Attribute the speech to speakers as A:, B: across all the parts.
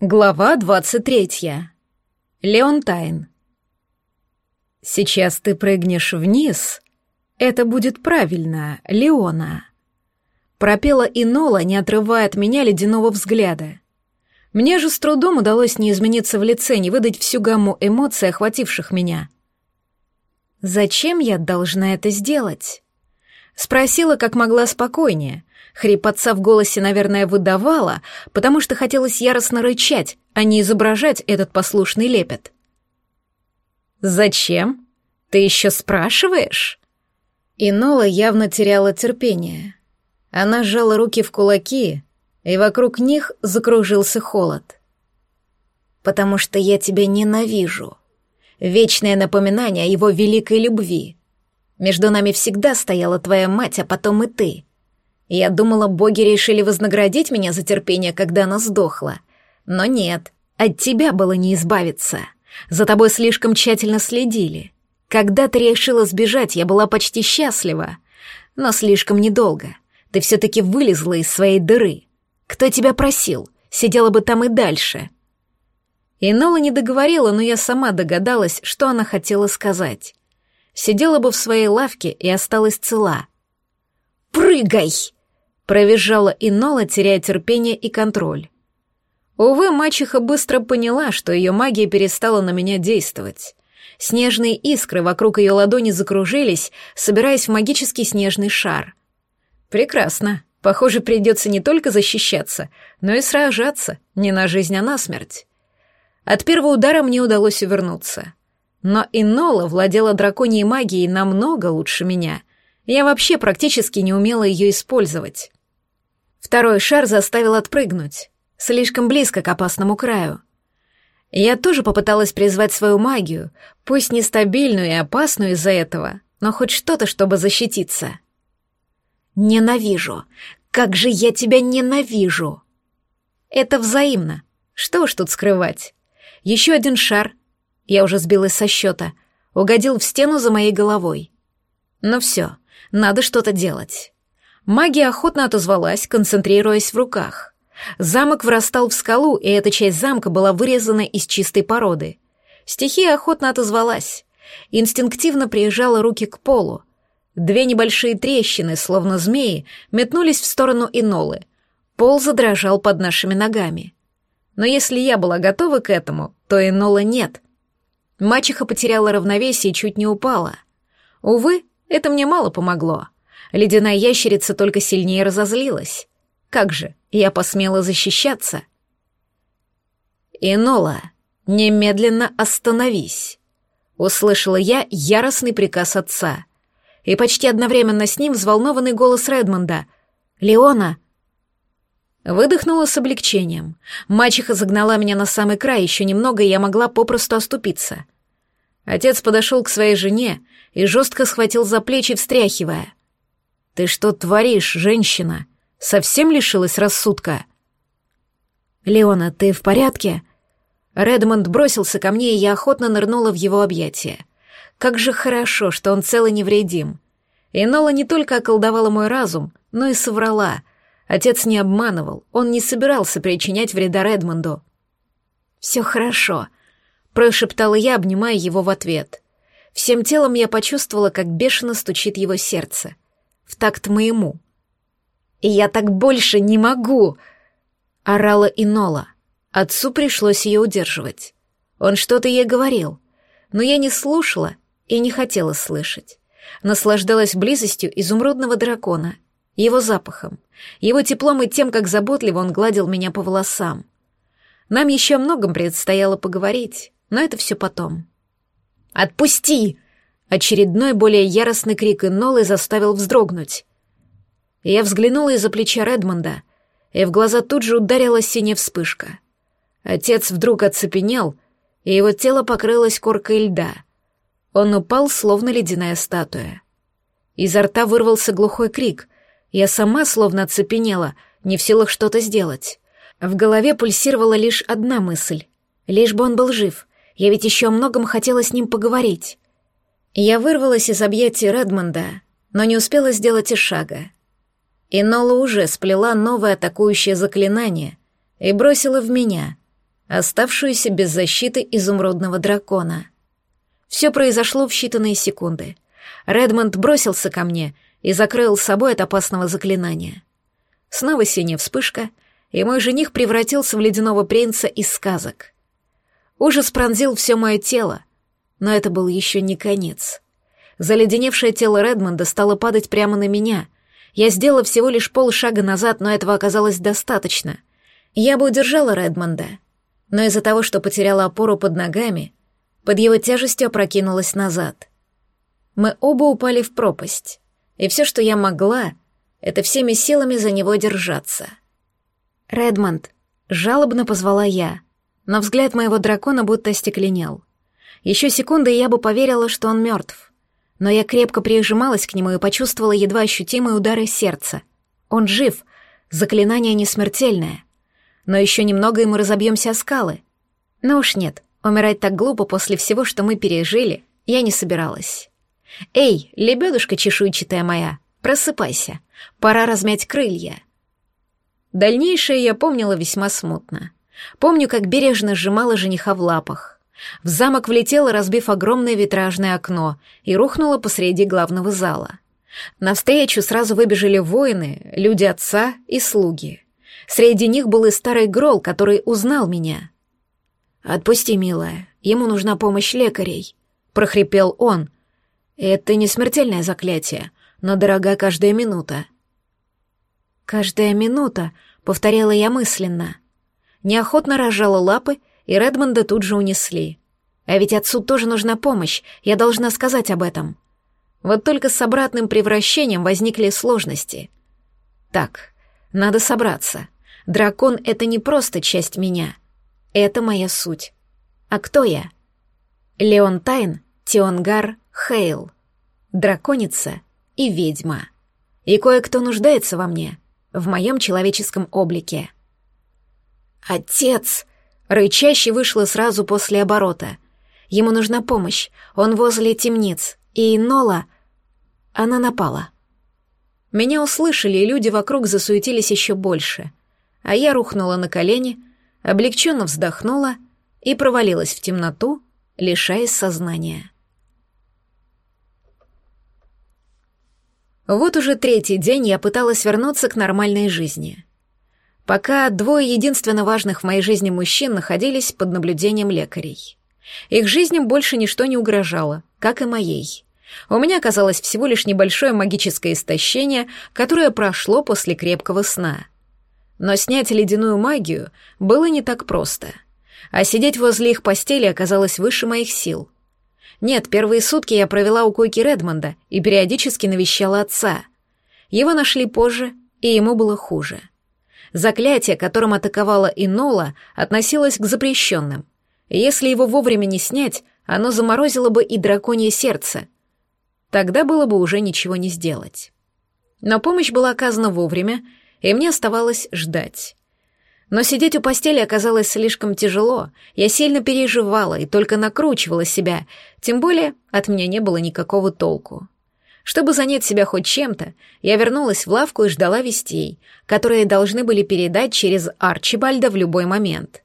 A: Глава 23. Леонтайн. Сейчас ты прыгнешь вниз. Это будет правильно, Леона. Пропела Инола, не отрывая от меня ледяного взгляда. Мне же с трудом удалось не измениться в лице, не выдать всю гамму эмоций, охвативших меня. Зачем я должна это сделать? Спросила как могла спокойнее, Хрип отца в голосе, наверное, выдавала, потому что хотелось яростно рычать, а не изображать этот послушный лепет. «Зачем? Ты еще спрашиваешь?» Инола явно теряла терпение. Она сжала руки в кулаки, и вокруг них закружился холод. «Потому что я тебя ненавижу. Вечное напоминание о его великой любви. Между нами всегда стояла твоя мать, а потом и ты. Я думала, боги решили вознаградить меня за терпение, когда она сдохла. Но нет, от тебя было не избавиться. За тобой слишком тщательно следили. Когда ты решила сбежать, я была почти счастлива. Но слишком недолго. Ты все-таки вылезла из своей дыры. Кто тебя просил? Сидела бы там и дальше. Инола не договорила, но я сама догадалась, что она хотела сказать. Сидела бы в своей лавке и осталась цела. «Прыгай!» Провизжала Инола, теряя терпение и контроль. Увы, мачеха быстро поняла, что ее магия перестала на меня действовать. Снежные искры вокруг ее ладони закружились, собираясь в магический снежный шар. Прекрасно. Похоже, придется не только защищаться, но и сражаться, не на жизнь, а на смерть. От первого удара мне удалось увернуться. Но Инола владела драконьей магией намного лучше меня. Я вообще практически не умела ее использовать. Второй шар заставил отпрыгнуть, слишком близко к опасному краю. Я тоже попыталась призвать свою магию, пусть нестабильную и опасную из-за этого, но хоть что-то, чтобы защититься. «Ненавижу! Как же я тебя ненавижу!» «Это взаимно. Что уж тут скрывать. Еще один шар, я уже сбилась со счета, угодил в стену за моей головой. Ну все, надо что-то делать. Магия охотно отозвалась, концентрируясь в руках. Замок врастал в скалу, и эта часть замка была вырезана из чистой породы. Стихия охотно отозвалась. Инстинктивно приезжала руки к полу. Две небольшие трещины, словно змеи, метнулись в сторону Инолы. Пол задрожал под нашими ногами. Но если я была готова к этому, то Инола нет. Мачеха потеряла равновесие и чуть не упала. Увы, это мне мало помогло. Ледяная ящерица только сильнее разозлилась. Как же, я посмела защищаться? «Инола, немедленно остановись!» Услышала я яростный приказ отца. И почти одновременно с ним взволнованный голос Редмонда. «Леона!» Выдохнула с облегчением. Мачеха загнала меня на самый край, еще немного, и я могла попросту оступиться. Отец подошел к своей жене и жестко схватил за плечи, встряхивая. «Ты что творишь, женщина? Совсем лишилась рассудка?» «Леона, ты в порядке?» Редмонд бросился ко мне, и я охотно нырнула в его объятия. Как же хорошо, что он цел и невредим. И Нола не только околдовала мой разум, но и соврала. Отец не обманывал, он не собирался причинять вреда Редмонду. «Все хорошо», — прошептала я, обнимая его в ответ. Всем телом я почувствовала, как бешено стучит его сердце — в такт моему. «И я так больше не могу!» — орала Инола. Отцу пришлось ее удерживать. Он что-то ей говорил, но я не слушала и не хотела слышать. Наслаждалась близостью изумрудного дракона, его запахом, его теплом и тем, как заботливо он гладил меня по волосам. Нам еще о многом предстояло поговорить, но это все потом. «Отпусти!» Очередной более яростный крик Инолы заставил вздрогнуть. Я взглянула из-за плеча Редмонда, и в глаза тут же ударила синяя вспышка. Отец вдруг оцепенел, и его тело покрылось коркой льда. Он упал, словно ледяная статуя. Изо рта вырвался глухой крик. Я сама словно оцепенела, не в силах что-то сделать. В голове пульсировала лишь одна мысль. Лишь бы он был жив. Я ведь еще о многом хотела с ним поговорить. Я вырвалась из объятий Редмонда, но не успела сделать и шага. Инола уже сплела новое атакующее заклинание и бросила в меня, оставшуюся без защиты изумрудного дракона. Все произошло в считанные секунды. Редмонд бросился ко мне и закрыл собой от опасного заклинания. Снова синяя вспышка, и мой жених превратился в ледяного принца из сказок. Ужас пронзил все мое тело, но это был еще не конец. Заледеневшее тело Редмонда стало падать прямо на меня. Я сделала всего лишь полшага назад, но этого оказалось достаточно. Я бы удержала Редмонда, но из-за того, что потеряла опору под ногами, под его тяжестью опрокинулась назад. Мы оба упали в пропасть, и все, что я могла, это всеми силами за него держаться. «Редмонд», — жалобно позвала я, но взгляд моего дракона будто остекленел. Еще секунды, и я бы поверила, что он мертв. Но я крепко прижималась к нему и почувствовала едва ощутимые удары сердца. Он жив, заклинание не смертельное. Но еще немного, и мы разобьемся о скалы. Но уж нет, умирать так глупо после всего, что мы пережили, я не собиралась. «Эй, лебедушка чешуйчатая моя, просыпайся, пора размять крылья». Дальнейшее я помнила весьма смутно. Помню, как бережно сжимала жениха в лапах. В замок влетела, разбив огромное витражное окно, и рухнула посреди главного зала. Навстречу сразу выбежали воины, люди отца и слуги. Среди них был и старый Грол, который узнал меня. «Отпусти, милая, ему нужна помощь лекарей», — прохрипел он. «Это не смертельное заклятие, но дорога каждая минута». «Каждая минута», — повторяла я мысленно. Неохотно разжала лапы и Редмонда тут же унесли. А ведь отцу тоже нужна помощь, я должна сказать об этом. Вот только с обратным превращением возникли сложности. Так, надо собраться. Дракон — это не просто часть меня. Это моя суть. А кто я? Леон Тайн, Тионгар, Хейл. Драконица и ведьма. И кое-кто нуждается во мне, в моем человеческом облике. «Отец!» Рычащий вышла сразу после оборота. Ему нужна помощь, он возле темниц, и Нола... Она напала. Меня услышали, и люди вокруг засуетились еще больше. А я рухнула на колени, облегченно вздохнула и провалилась в темноту, лишаясь сознания. Вот уже третий день я пыталась вернуться к нормальной жизни пока двое единственно важных в моей жизни мужчин находились под наблюдением лекарей. Их жизням больше ничто не угрожало, как и моей. У меня оказалось всего лишь небольшое магическое истощение, которое прошло после крепкого сна. Но снять ледяную магию было не так просто. А сидеть возле их постели оказалось выше моих сил. Нет, первые сутки я провела у койки Редмонда и периодически навещала отца. Его нашли позже, и ему было хуже. Заклятие, которым атаковала Инола, относилось к запрещенным. Если его вовремя не снять, оно заморозило бы и драконье сердце. Тогда было бы уже ничего не сделать. Но помощь была оказана вовремя, и мне оставалось ждать. Но сидеть у постели оказалось слишком тяжело, я сильно переживала и только накручивала себя, тем более от меня не было никакого толку. Чтобы занять себя хоть чем-то, я вернулась в лавку и ждала вестей, которые должны были передать через Арчибальда в любой момент.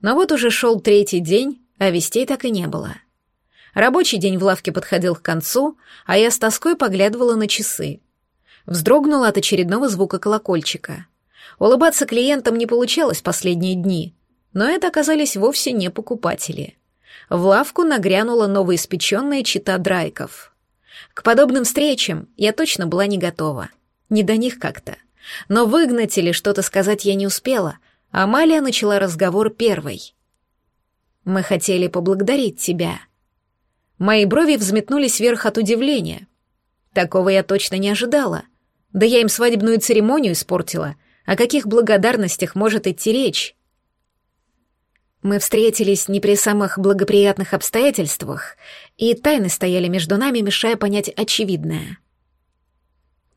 A: Но вот уже шел третий день, а вестей так и не было. Рабочий день в лавке подходил к концу, а я с тоской поглядывала на часы. Вздрогнула от очередного звука колокольчика. Улыбаться клиентам не получалось последние дни, но это оказались вовсе не покупатели. В лавку нагрянула новоиспеченная чита драйков — к подобным встречам я точно была не готова. Не до них как-то. Но выгнать или что-то сказать я не успела. Амалия начала разговор первой. «Мы хотели поблагодарить тебя». Мои брови взметнулись вверх от удивления. Такого я точно не ожидала. Да я им свадебную церемонию испортила. О каких благодарностях может идти речь? Мы встретились не при самых благоприятных обстоятельствах, и тайны стояли между нами, мешая понять очевидное.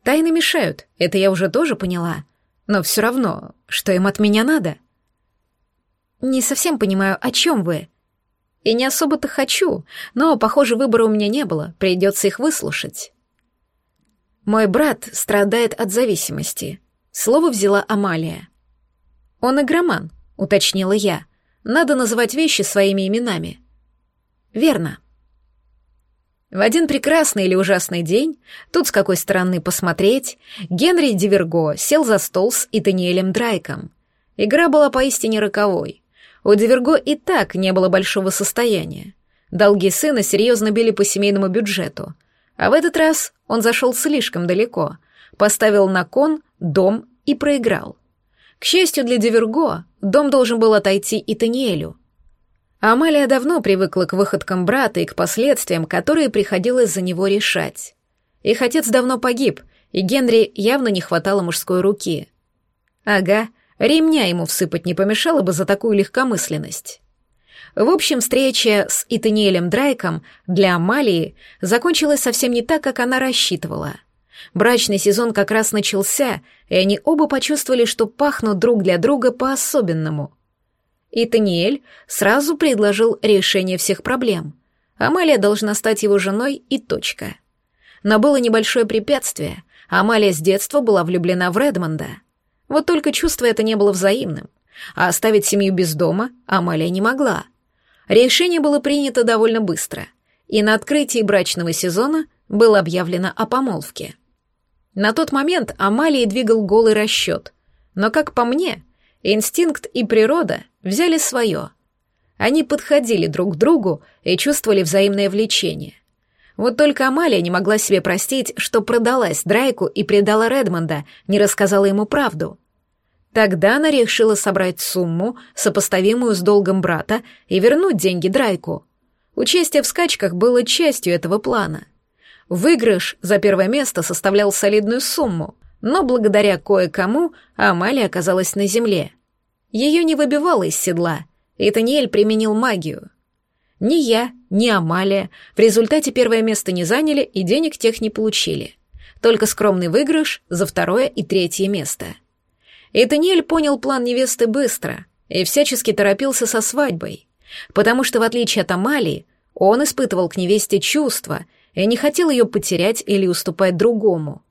A: Тайны мешают, это я уже тоже поняла, но все равно, что им от меня надо? Не совсем понимаю, о чем вы. И не особо-то хочу, но, похоже, выбора у меня не было, придется их выслушать. Мой брат страдает от зависимости. Слово взяла Амалия. Он игроман, уточнила я — Надо называть вещи своими именами. Верно. В один прекрасный или ужасный день, тут с какой стороны посмотреть, Генри Диверго сел за стол с Итаниэлем Драйком. Игра была поистине роковой. У Диверго и так не было большого состояния. Долги сына серьезно били по семейному бюджету. А в этот раз он зашел слишком далеко, поставил на кон дом и проиграл. К счастью для Диверго, дом должен был отойти и Таниэлю. Амалия давно привыкла к выходкам брата и к последствиям, которые приходилось за него решать. Их отец давно погиб, и Генри явно не хватало мужской руки. Ага, ремня ему всыпать не помешало бы за такую легкомысленность. В общем, встреча с Итаниэлем Драйком для Амалии закончилась совсем не так, как она рассчитывала. Брачный сезон как раз начался, и они оба почувствовали, что пахнут друг для друга по-особенному. Итаниэль сразу предложил решение всех проблем. Амалия должна стать его женой и точка. Но было небольшое препятствие. Амалия с детства была влюблена в Редмонда. Вот только чувство это не было взаимным. А оставить семью без дома Амалия не могла. Решение было принято довольно быстро, и на открытии брачного сезона было объявлено о помолвке. На тот момент Амалии двигал голый расчет, но, как по мне, инстинкт и природа взяли свое. Они подходили друг к другу и чувствовали взаимное влечение. Вот только Амалия не могла себе простить, что продалась Драйку и предала Редмонда, не рассказала ему правду — Тогда она решила собрать сумму, сопоставимую с долгом брата, и вернуть деньги Драйку. Участие в скачках было частью этого плана. Выигрыш за первое место составлял солидную сумму, но благодаря кое-кому Амалия оказалась на земле. Ее не выбивало из седла, и Таниэль применил магию. Ни я, ни Амалия в результате первое место не заняли и денег тех не получили. Только скромный выигрыш за второе и третье место — и Таниэль понял план невесты быстро и всячески торопился со свадьбой, потому что, в отличие от Амалии, он испытывал к невесте чувства и не хотел ее потерять или уступать другому.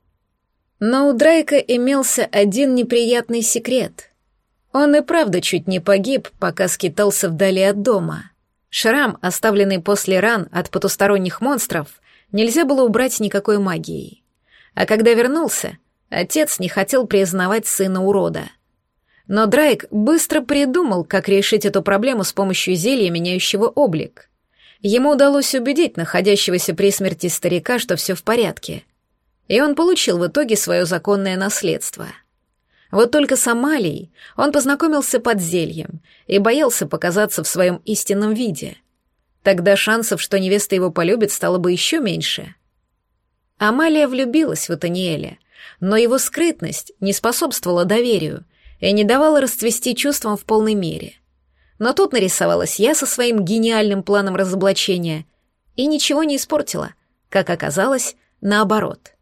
A: Но у Драйка имелся один неприятный секрет. Он и правда чуть не погиб, пока скитался вдали от дома. Шрам, оставленный после ран от потусторонних монстров, нельзя было убрать никакой магией. А когда вернулся, Отец не хотел признавать сына урода. Но Драйк быстро придумал, как решить эту проблему с помощью зелья, меняющего облик. Ему удалось убедить находящегося при смерти старика, что все в порядке. И он получил в итоге свое законное наследство. Вот только с Амалией он познакомился под зельем и боялся показаться в своем истинном виде. Тогда шансов, что невеста его полюбит, стало бы еще меньше. Амалия влюбилась в Атаниэля, но его скрытность не способствовала доверию и не давала расцвести чувствам в полной мере. Но тут нарисовалась я со своим гениальным планом разоблачения и ничего не испортила, как оказалось, наоборот.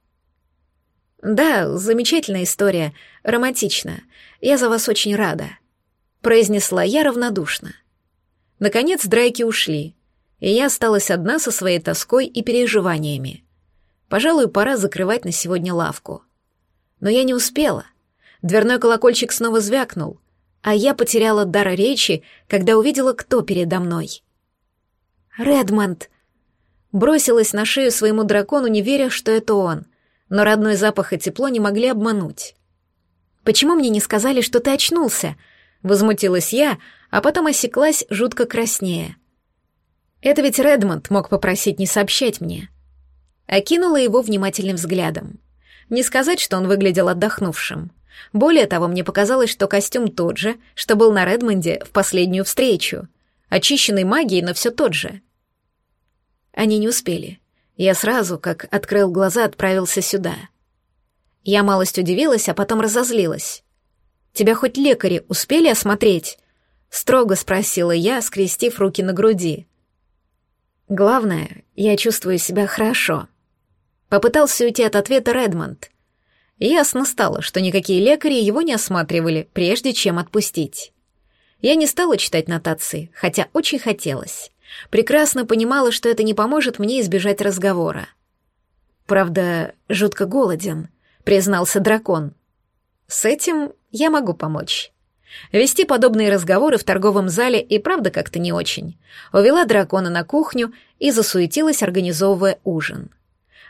A: «Да, замечательная история, романтичная. Я за вас очень рада», — произнесла я равнодушно. Наконец драйки ушли, и я осталась одна со своей тоской и переживаниями. Пожалуй, пора закрывать на сегодня лавку. Но я не успела. Дверной колокольчик снова звякнул, а я потеряла дар речи, когда увидела, кто передо мной. «Редмонд!» Бросилась на шею своему дракону, не веря, что это он, но родной запах и тепло не могли обмануть. «Почему мне не сказали, что ты очнулся?» Возмутилась я, а потом осеклась, жутко краснее. Это ведь Редмонд мог попросить не сообщать мне. Окинула его внимательным взглядом. Не сказать, что он выглядел отдохнувшим. Более того, мне показалось, что костюм тот же, что был на Редмонде в последнюю встречу. Очищенный магией, но все тот же. Они не успели. Я сразу, как открыл глаза, отправился сюда. Я малость удивилась, а потом разозлилась. «Тебя хоть лекари успели осмотреть?» Строго спросила я, скрестив руки на груди. «Главное, я чувствую себя хорошо», Попытался уйти от ответа Редмонд. Ясно стало, что никакие лекари его не осматривали, прежде чем отпустить. Я не стала читать нотации, хотя очень хотелось. Прекрасно понимала, что это не поможет мне избежать разговора. «Правда, жутко голоден», — признался дракон. «С этим я могу помочь». Вести подобные разговоры в торговом зале и правда как-то не очень. Увела дракона на кухню и засуетилась, организовывая ужин.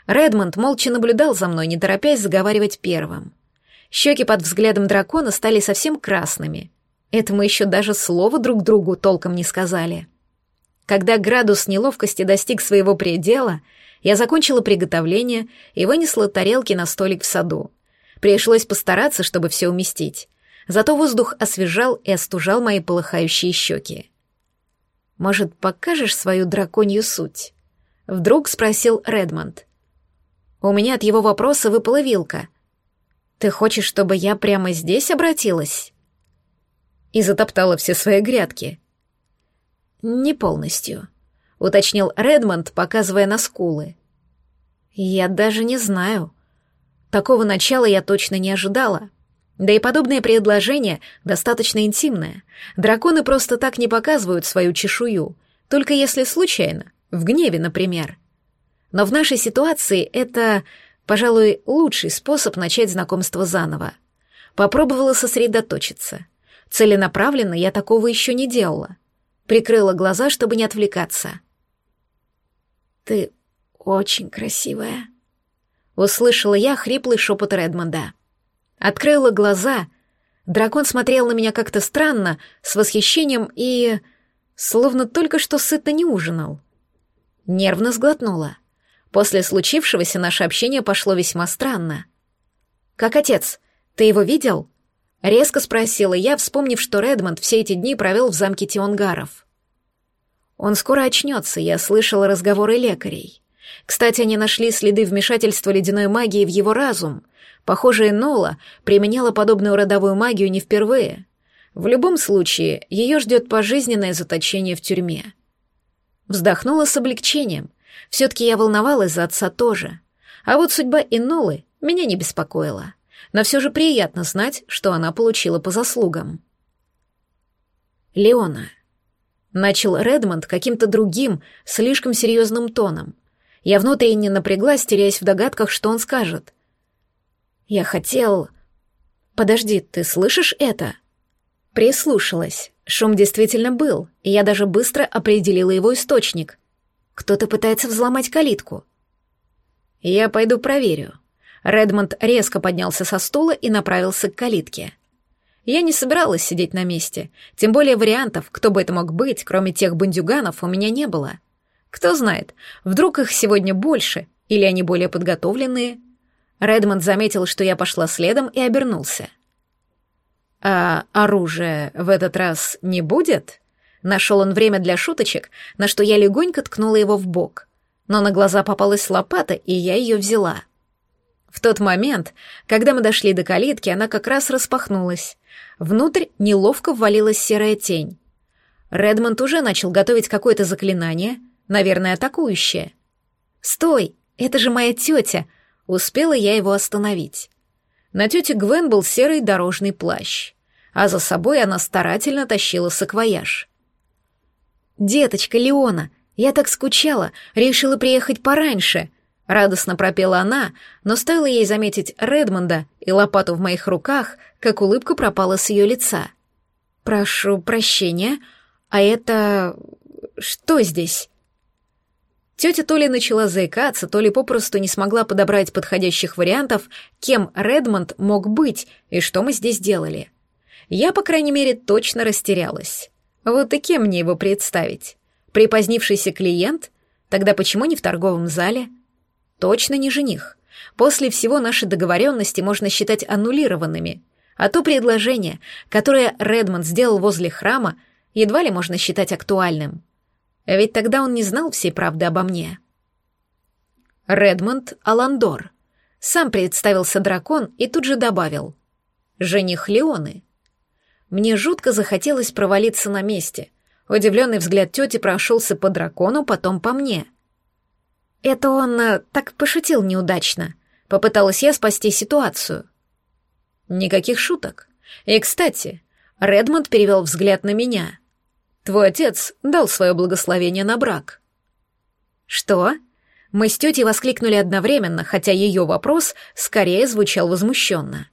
A: Редмонд молча наблюдал за мной, не торопясь заговаривать первым. Щеки под взглядом дракона стали совсем красными. Это мы еще даже слова друг другу толком не сказали. Когда градус неловкости достиг своего предела, я закончила приготовление и вынесла тарелки на столик в саду. Пришлось постараться, чтобы все уместить. Зато воздух освежал и остужал мои полыхающие щеки. «Может, покажешь свою драконью суть?» Вдруг спросил Редмонд. У меня от его вопроса выпала вилка. «Ты хочешь, чтобы я прямо здесь обратилась?» И затоптала все свои грядки. «Не полностью», — уточнил Редмонд, показывая на скулы. «Я даже не знаю. Такого начала я точно не ожидала. Да и подобное предложение достаточно интимное. Драконы просто так не показывают свою чешую, только если случайно, в гневе, например. Но в нашей ситуации это, пожалуй, лучший способ начать знакомство заново. Попробовала сосредоточиться. Целенаправленно я такого еще не делала. Прикрыла глаза, чтобы не отвлекаться. «Ты очень красивая», — услышала я хриплый шепот Редмонда. Открыла глаза. Дракон смотрел на меня как-то странно, с восхищением и... словно только что сытно не ужинал. Нервно сглотнула. После случившегося наше общение пошло весьма странно. «Как отец? Ты его видел?» Резко спросила я, вспомнив, что Редмонд все эти дни провел в замке Тионгаров. Он скоро очнется, я слышала разговоры лекарей. Кстати, они нашли следы вмешательства ледяной магии в его разум, Похоже, Нола применяла подобную родовую магию не впервые. В любом случае, ее ждет пожизненное заточение в тюрьме. Вздохнула с облегчением. Все-таки я волновалась за отца тоже. А вот судьба Инолы меня не беспокоила. Но все же приятно знать, что она получила по заслугам. Леона. Начал Редмонд каким-то другим, слишком серьезным тоном. Я внутренне напряглась, теряясь в догадках, что он скажет. Я хотел... Подожди, ты слышишь это? Прислушалась. Шум действительно был, и я даже быстро определила его источник. Кто-то пытается взломать калитку. Я пойду проверю. Редмонд резко поднялся со стула и направился к калитке. Я не собиралась сидеть на месте, тем более вариантов, кто бы это мог быть, кроме тех бандюганов, у меня не было. Кто знает, вдруг их сегодня больше, или они более подготовленные — Редмонд заметил, что я пошла следом и обернулся. «А оружия в этот раз не будет?» Нашел он время для шуточек, на что я легонько ткнула его в бок. Но на глаза попалась лопата, и я ее взяла. В тот момент, когда мы дошли до калитки, она как раз распахнулась. Внутрь неловко ввалилась серая тень. Редмонд уже начал готовить какое-то заклинание, наверное, атакующее. «Стой! Это же моя тетя!» Успела я его остановить. На тете Гвен был серый дорожный плащ, а за собой она старательно тащила саквояж. «Деточка Леона, я так скучала, решила приехать пораньше», — радостно пропела она, но стоило ей заметить Редмонда и лопату в моих руках, как улыбка пропала с ее лица. «Прошу прощения, а это... что здесь?» Тетя то ли начала заикаться, то ли попросту не смогла подобрать подходящих вариантов, кем Редмонд мог быть и что мы здесь делали. Я, по крайней мере, точно растерялась. Вот и кем мне его представить? Припозднившийся клиент? Тогда почему не в торговом зале? Точно не жених. После всего наши договоренности можно считать аннулированными. А то предложение, которое Редмонд сделал возле храма, едва ли можно считать актуальным. Ведь тогда он не знал всей правды обо мне. Редмонд Аландор. Сам представился дракон и тут же добавил. «Жених Леоны». Мне жутко захотелось провалиться на месте. Удивленный взгляд тети прошелся по дракону, потом по мне. «Это он э, так пошутил неудачно», — попыталась я спасти ситуацию. Никаких шуток. И, кстати, Редмонд перевел взгляд на меня — Твой отец дал свое благословение на брак». «Что?» Мы с тетей воскликнули одновременно, хотя ее вопрос скорее звучал возмущенно.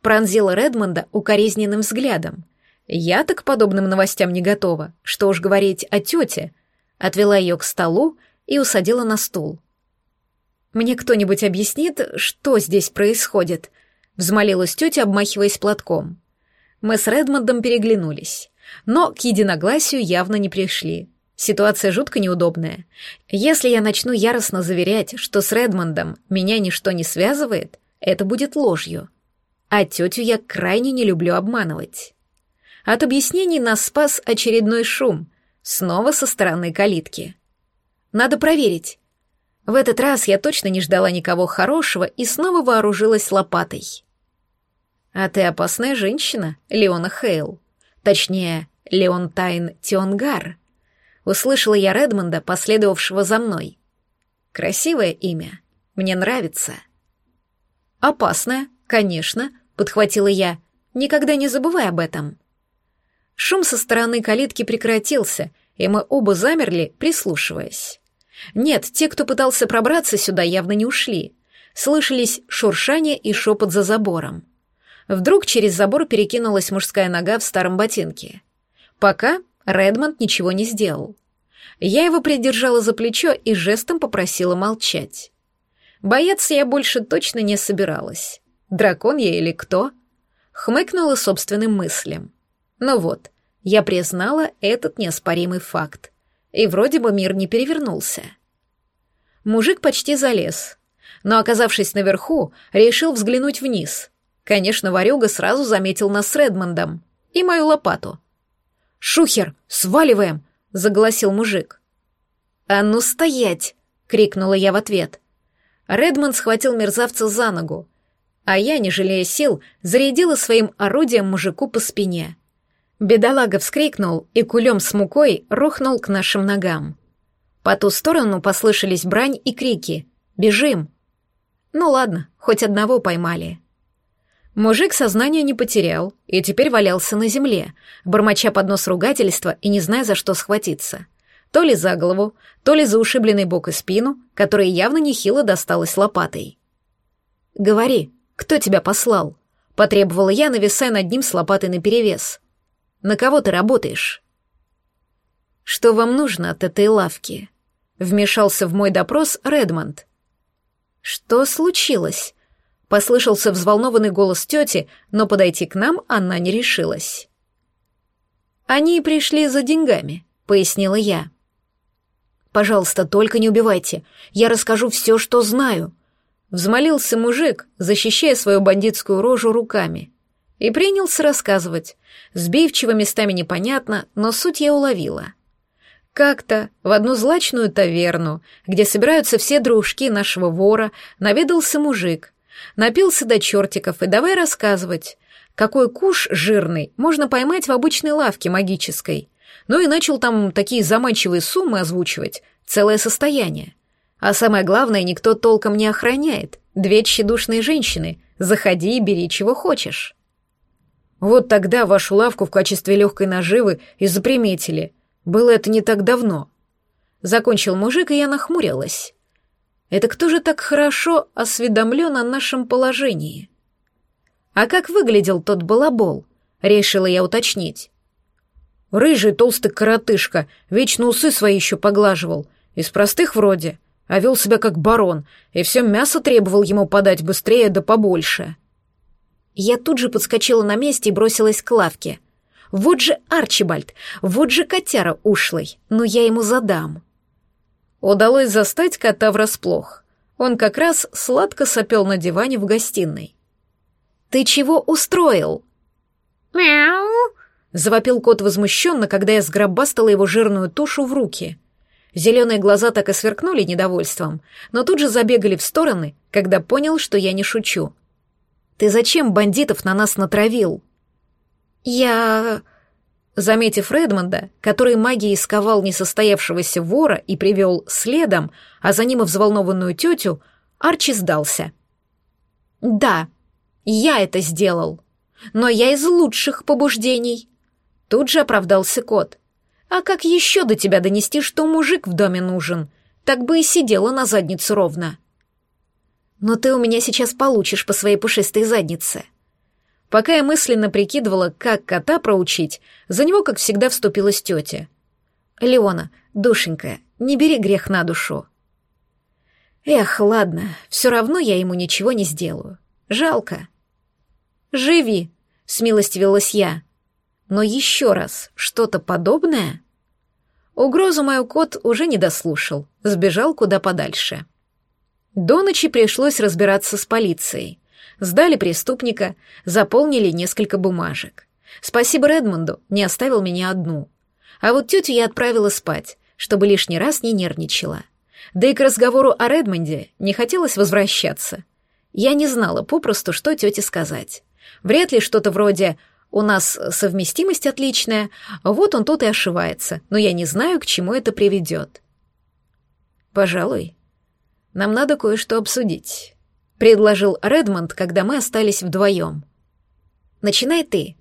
A: Пронзила Редмонда укоризненным взглядом. Я так к подобным новостям не готова, что уж говорить о тете. Отвела ее к столу и усадила на стул. «Мне кто-нибудь объяснит, что здесь происходит?» — взмолилась тетя, обмахиваясь платком. Мы с Редмондом переглянулись, но к единогласию явно не пришли. Ситуация жутко неудобная. Если я начну яростно заверять, что с Редмондом меня ничто не связывает, это будет ложью. А тетю я крайне не люблю обманывать. От объяснений нас спас очередной шум, снова со стороны калитки. Надо проверить. В этот раз я точно не ждала никого хорошего и снова вооружилась лопатой. «А ты опасная женщина, Леона Хейл. Точнее, Леон Тайн Тионгар», услышала я Редмонда, последовавшего за мной. Красивое имя. Мне нравится. Опасное, конечно, подхватила я. Никогда не забывай об этом. Шум со стороны калитки прекратился, и мы оба замерли, прислушиваясь. Нет, те, кто пытался пробраться сюда, явно не ушли. Слышались шуршание и шепот за забором. Вдруг через забор перекинулась мужская нога в старом ботинке. Пока Редмонд ничего не сделал. Я его придержала за плечо и жестом попросила молчать. Бояться я больше точно не собиралась. Дракон я или кто? Хмыкнула собственным мыслям. Ну вот, я признала этот неоспоримый факт. И вроде бы мир не перевернулся. Мужик почти залез, но, оказавшись наверху, решил взглянуть вниз. Конечно, Варюга сразу заметил нас с Редмондом и мою лопату. «Шухер, сваливаем!» — заголосил мужик. «А ну стоять!» — крикнула я в ответ. Редмонд схватил мерзавца за ногу, а я, не жалея сил, зарядила своим орудием мужику по спине. Бедолага вскрикнул и кулем с мукой рухнул к нашим ногам. По ту сторону послышались брань и крики «Бежим!». Ну ладно, хоть одного поймали. Мужик сознание не потерял и теперь валялся на земле, бормоча под нос ругательства и не зная, за что схватиться. То ли за голову, то ли за ушибленный бок и спину, которой явно нехило досталось лопатой. «Говори, кто тебя послал?» — потребовала я, нависая над ним с лопатой наперевес. «На кого ты работаешь?» «Что вам нужно от этой лавки?» — вмешался в мой допрос Редмонд. «Что случилось?» Послышался взволнованный голос тети, но подойти к нам она не решилась. «Они пришли за деньгами», — пояснила я. «Пожалуйста, только не убивайте. Я расскажу все, что знаю», — взмолился мужик, защищая свою бандитскую рожу руками. И принялся рассказывать. Сбивчиво, местами непонятно, но суть я уловила. Как-то в одну злачную таверну, где собираются все дружки нашего вора, наведался мужик, Напился до чертиков и давай рассказывать, какой куш жирный можно поймать в обычной лавке магической. Ну и начал там такие заманчивые суммы озвучивать, целое состояние. А самое главное, никто толком не охраняет. Две тщедушные женщины. Заходи и бери, чего хочешь. Вот тогда вашу лавку в качестве легкой наживы и заприметили. Было это не так давно. Закончил мужик, и я нахмурилась. Это кто же так хорошо осведомлен о нашем положении? А как выглядел тот балабол? Решила я уточнить. Рыжий толстый коротышка, вечно усы свои еще поглаживал. Из простых вроде, а вел себя как барон, и все мясо требовал ему подать быстрее да побольше. Я тут же подскочила на месте и бросилась к лавке. Вот же Арчибальд, вот же котяра ушлый, но я ему задам. Удалось застать кота врасплох. Он как раз сладко сопел на диване в гостиной. «Ты чего устроил?»
B: «Мяу!»
A: — завопил кот возмущенно, когда я сгробастала его жирную тушу в руки. Зеленые глаза так и сверкнули недовольством, но тут же забегали в стороны, когда понял, что я не шучу. «Ты зачем бандитов на нас натравил?» «Я...» Заметив Редмонда, который магией сковал несостоявшегося вора и привел следом, а за ним и взволнованную тетю, Арчи сдался. «Да, я это сделал, но я из лучших побуждений». Тут же оправдался кот. «А как еще до тебя донести, что мужик в доме нужен? Так бы и сидела на заднице ровно». «Но ты у меня сейчас получишь по своей пушистой заднице». Пока я мысленно прикидывала, как кота проучить, за него, как всегда, вступилась тетя. «Леона, душенька, не бери грех на душу». «Эх, ладно, все равно я ему ничего не сделаю. Жалко». «Живи», — смилостивилась я. «Но еще раз, что-то подобное?» Угрозу мою кот уже не дослушал, сбежал куда подальше. До ночи пришлось разбираться с полицией. Сдали преступника, заполнили несколько бумажек. Спасибо Редмонду, не оставил меня одну. А вот тетю я отправила спать, чтобы лишний раз не нервничала. Да и к разговору о Редмонде не хотелось возвращаться. Я не знала попросту, что тете сказать. Вряд ли что-то вроде у нас совместимость отличная, вот он тут и ошивается, но я не знаю, к чему это приведет. Пожалуй, нам надо кое-что обсудить, предложил Редмонд, когда мы остались вдвоем. Начинай ты,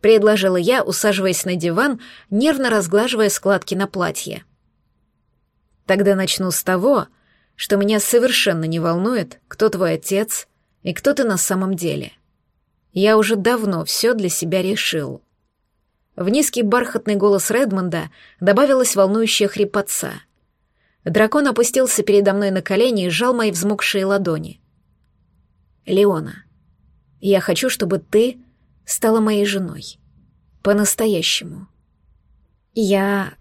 A: предложила я, усаживаясь на диван, нервно разглаживая складки на платье. Тогда начну с того, что меня совершенно не волнует, кто твой отец и кто ты на самом деле. Я уже давно все для себя решил. В низкий бархатный голос Редмонда добавилась волнующая хрипотца. Дракон опустился передо мной на колени и сжал мои взмокшие ладони. «Леона, я хочу, чтобы ты стала моей женой. По-настоящему. Я...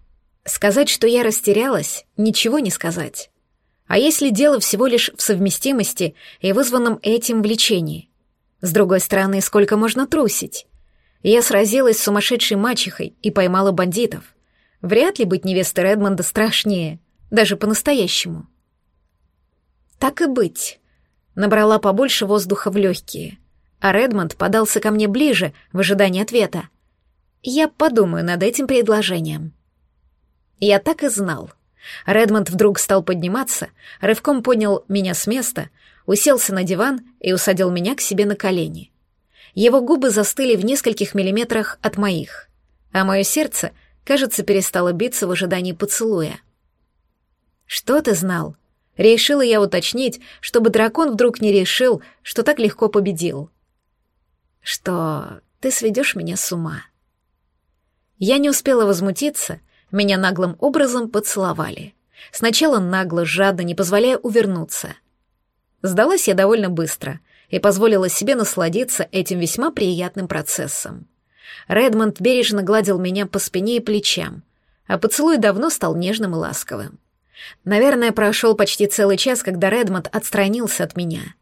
A: Сказать, что я растерялась, ничего не сказать. А если дело всего лишь в совместимости и вызванном этим влечении? С другой стороны, сколько можно трусить? Я сразилась с сумасшедшей мачехой и поймала бандитов. Вряд ли быть невестой Редмонда страшнее, даже по-настоящему. Так и быть. Набрала побольше воздуха в легкие, а Редмонд подался ко мне ближе в ожидании ответа. Я подумаю над этим предложением. Я так и знал. Редмонд вдруг стал подниматься, рывком поднял меня с места, уселся на диван и усадил меня к себе на колени. Его губы застыли в нескольких миллиметрах от моих, а мое сердце, кажется, перестало биться в ожидании поцелуя. «Что ты знал?» Решила я уточнить, чтобы дракон вдруг не решил, что так легко победил. «Что ты сведешь меня с ума?» Я не успела возмутиться, меня наглым образом поцеловали. Сначала нагло, жадно, не позволяя увернуться — Сдалась я довольно быстро и позволила себе насладиться этим весьма приятным процессом. Редмонд бережно гладил меня по спине и плечам, а поцелуй давно стал нежным и ласковым. Наверное, прошел почти целый час, когда Редмонд отстранился от меня.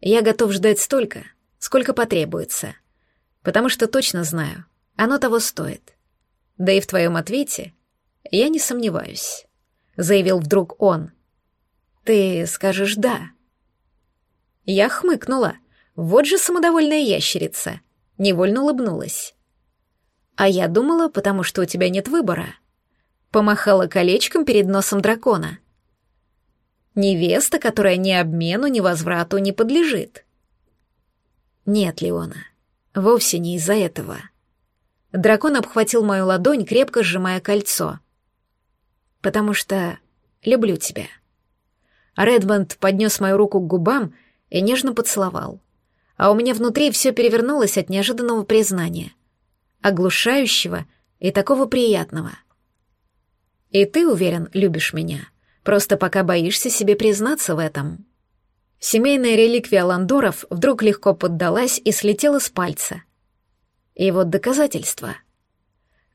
A: Я готов ждать столько, сколько потребуется, потому что точно знаю, оно того стоит. Да и в твоем ответе я не сомневаюсь, заявил вдруг он — ты скажешь «да». Я хмыкнула. Вот же самодовольная ящерица. Невольно улыбнулась. А я думала, потому что у тебя нет выбора. Помахала колечком перед носом дракона. Невеста, которая ни обмену, ни возврату не подлежит. Нет, Леона, вовсе не из-за этого. Дракон обхватил мою ладонь, крепко сжимая кольцо. Потому что люблю тебя. Редмонд поднес мою руку к губам и нежно поцеловал. А у меня внутри все перевернулось от неожиданного признания. Оглушающего и такого приятного. И ты, уверен, любишь меня. Просто пока боишься себе признаться в этом. Семейная реликвия Ландоров вдруг легко поддалась и слетела с пальца. И вот доказательство.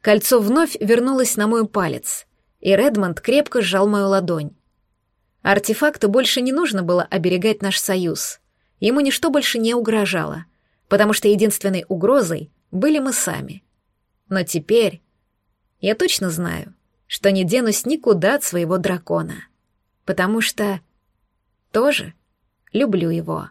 A: Кольцо вновь вернулось на мой палец, и Редмонд крепко сжал мою ладонь. Артефакту больше не нужно было оберегать наш союз. Ему ничто больше не угрожало, потому что единственной угрозой были мы сами. Но теперь я точно знаю, что не денусь никуда от своего дракона, потому что тоже люблю его.